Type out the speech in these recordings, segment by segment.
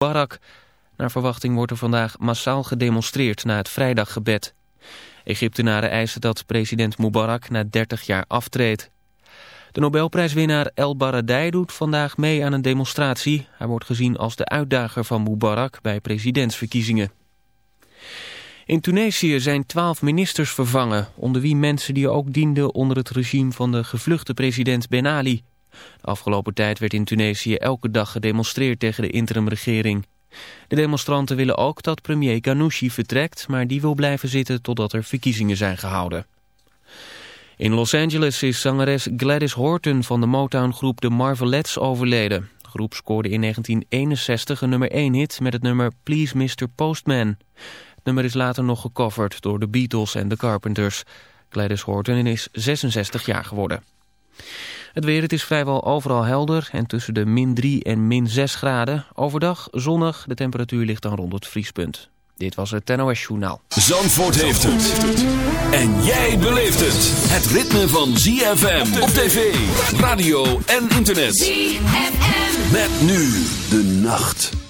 Mubarak. Naar verwachting wordt er vandaag massaal gedemonstreerd na het vrijdaggebed. Egyptenaren eisen dat president Mubarak na 30 jaar aftreedt. De Nobelprijswinnaar El Baradei doet vandaag mee aan een demonstratie. Hij wordt gezien als de uitdager van Mubarak bij presidentsverkiezingen. In Tunesië zijn twaalf ministers vervangen, onder wie mensen die ook dienden onder het regime van de gevluchte president Ben Ali. De afgelopen tijd werd in Tunesië elke dag gedemonstreerd tegen de interimregering. De demonstranten willen ook dat premier Ghanouchi vertrekt, maar die wil blijven zitten totdat er verkiezingen zijn gehouden. In Los Angeles is zangeres Gladys Horton van de Motown-groep The Marvelettes overleden. De groep scoorde in 1961 een nummer 1 hit met het nummer Please Mr. Postman. Het nummer is later nog gecoverd door de Beatles en de Carpenters. Gladys Horton is 66 jaar geworden. Het weer, het is vrijwel overal helder en tussen de min 3 en min 6 graden. Overdag zonnig, de temperatuur ligt dan rond het vriespunt. Dit was het NOS Journaal. Zandvoort heeft het. En jij beleeft het. Het ritme van ZFM op tv, radio en internet. ZFM. Met nu de nacht.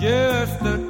Just the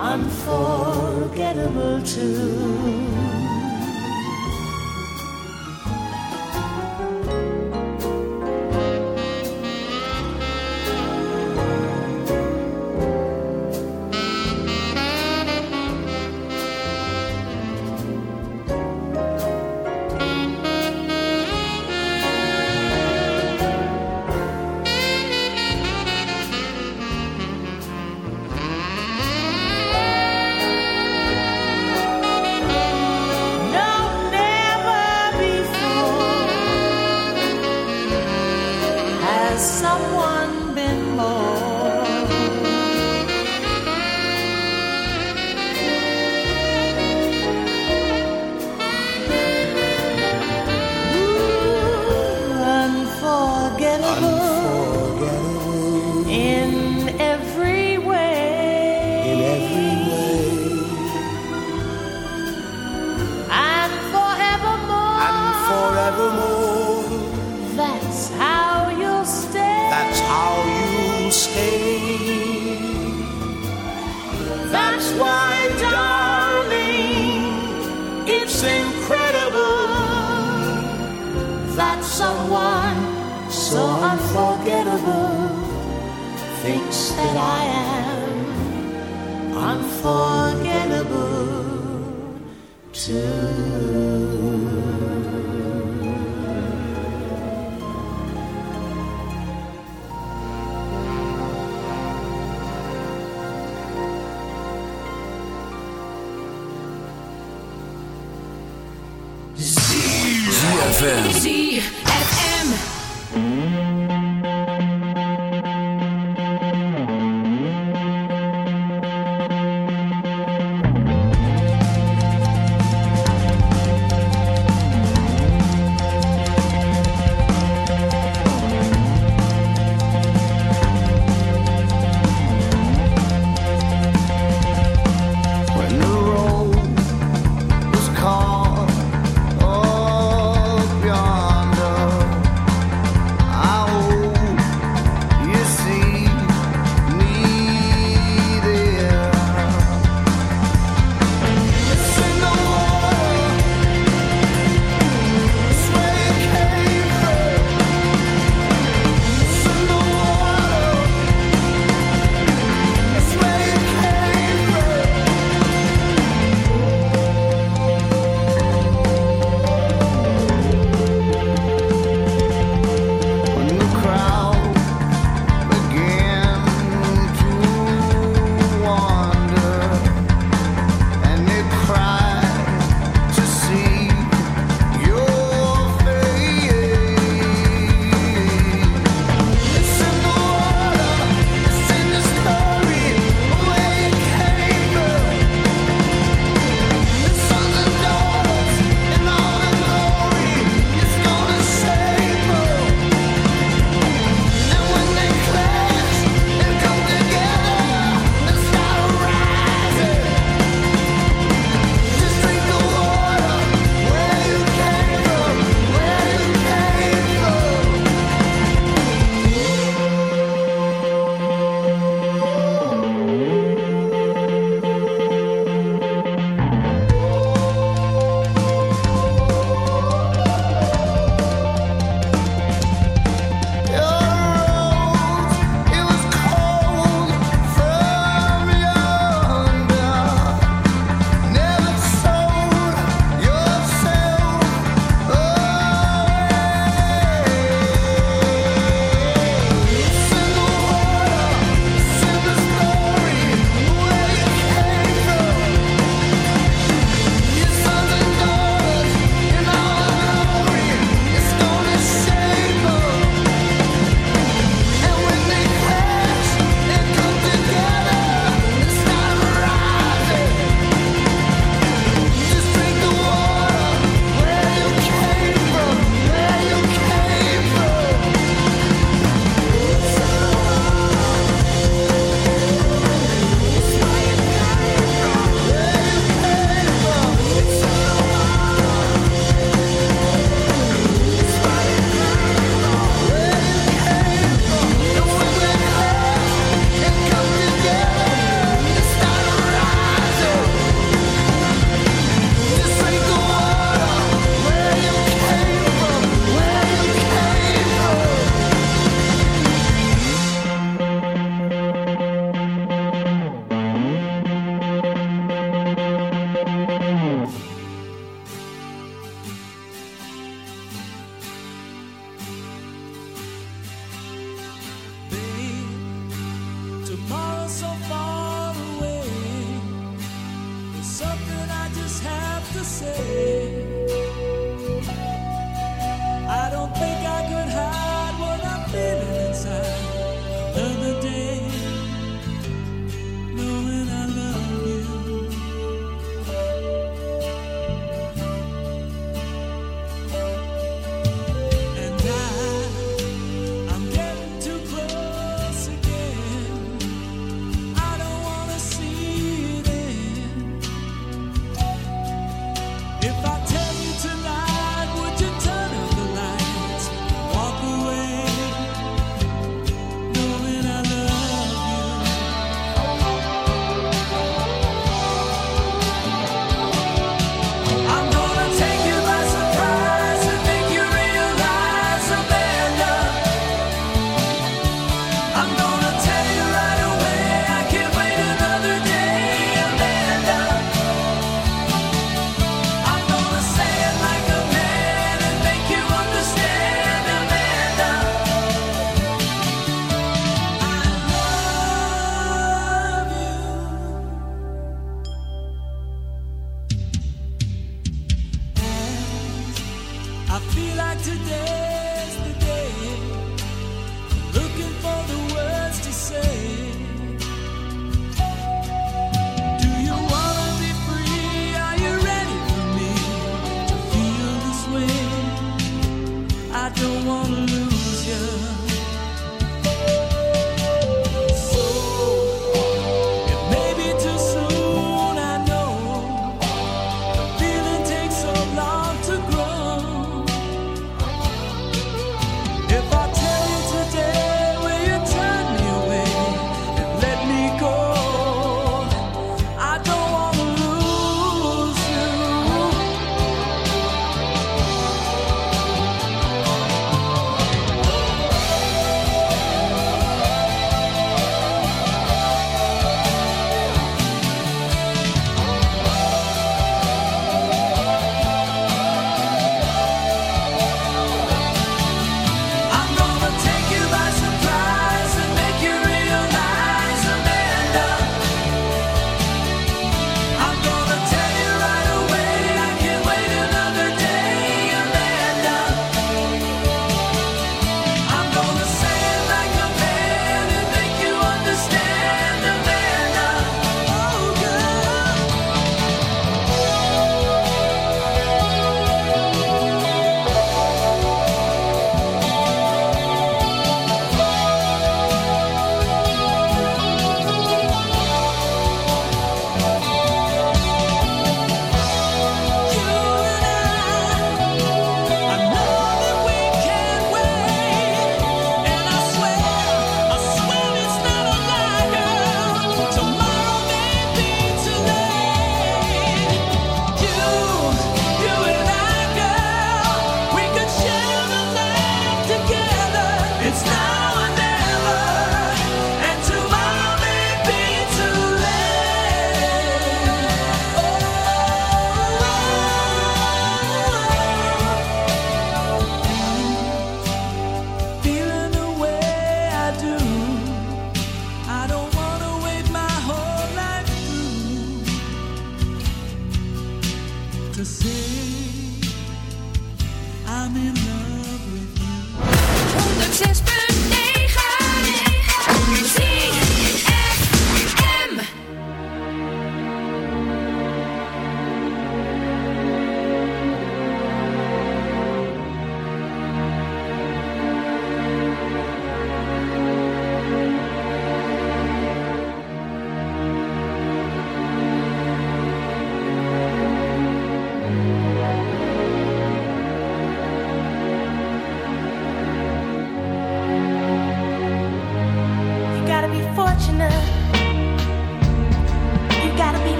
unforgettable too.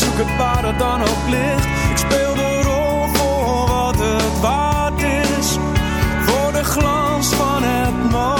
zoek het waar het dan ook ligt. Ik speel de rol voor wat het waard is, voor de glans van het moment.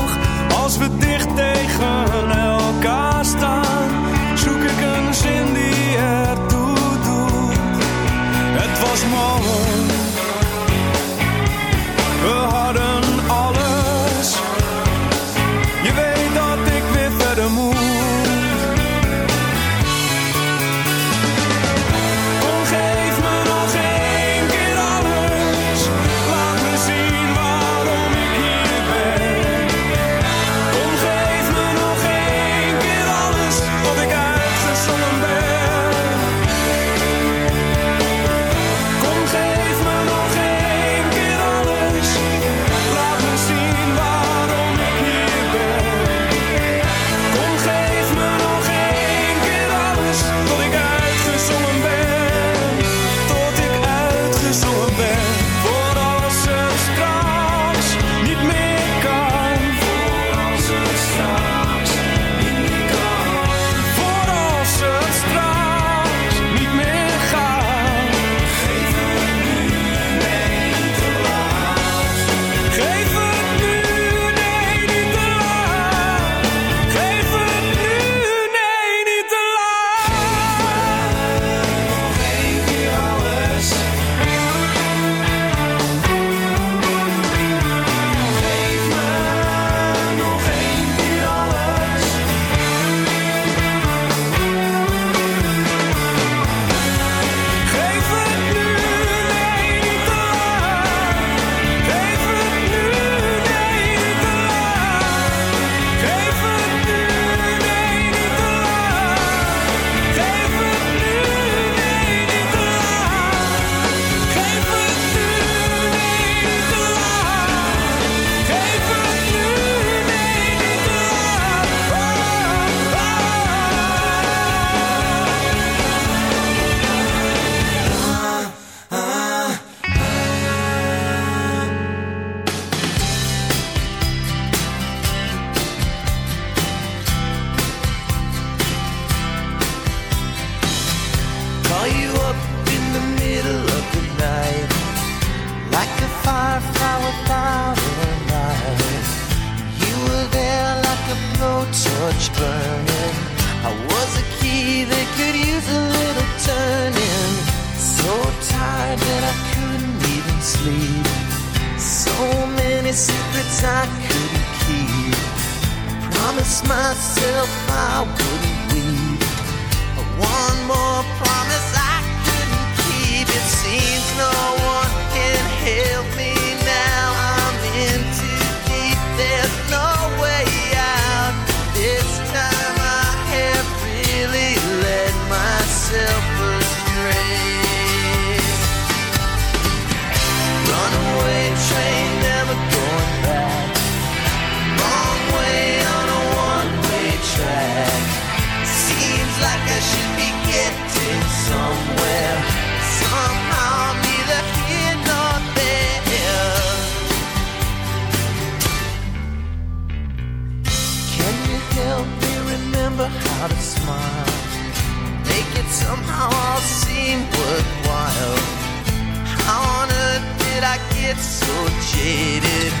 how all seemed worthwhile. How on earth did I get so jaded?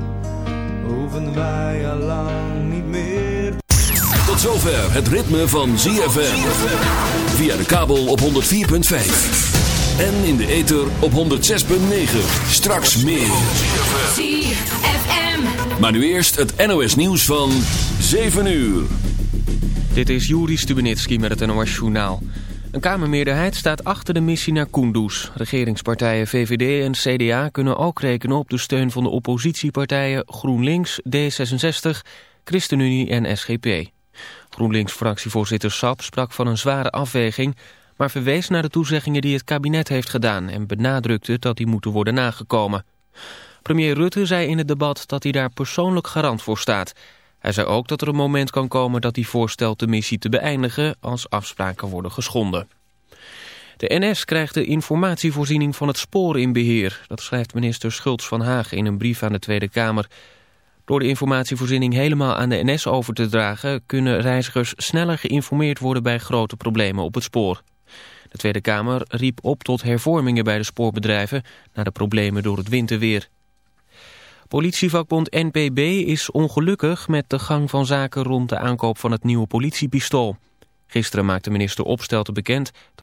hoeven wij al lang niet meer. Tot zover het ritme van ZFM. Via de kabel op 104.5. En in de ether op 106.9. Straks meer. ZFM. Maar nu eerst het NOS nieuws van 7 uur. Dit is Juri Stubenitski met het NOS-journaal. Een Kamermeerderheid staat achter de missie naar Kunduz. Regeringspartijen VVD en CDA kunnen ook rekenen op de steun van de oppositiepartijen GroenLinks, D66, ChristenUnie en SGP. GroenLinks-fractievoorzitter Sap sprak van een zware afweging... maar verwees naar de toezeggingen die het kabinet heeft gedaan... en benadrukte dat die moeten worden nagekomen. Premier Rutte zei in het debat dat hij daar persoonlijk garant voor staat. Hij zei ook dat er een moment kan komen dat hij voorstelt de missie te beëindigen... als afspraken worden geschonden. De NS krijgt de informatievoorziening van het spoor in beheer. Dat schrijft minister Schultz van Haag in een brief aan de Tweede Kamer... Door de informatievoorziening helemaal aan de NS over te dragen... kunnen reizigers sneller geïnformeerd worden bij grote problemen op het spoor. De Tweede Kamer riep op tot hervormingen bij de spoorbedrijven... na de problemen door het winterweer. Politievakbond NPB is ongelukkig met de gang van zaken... rond de aankoop van het nieuwe politiepistool. Gisteren maakte minister Opstelten bekend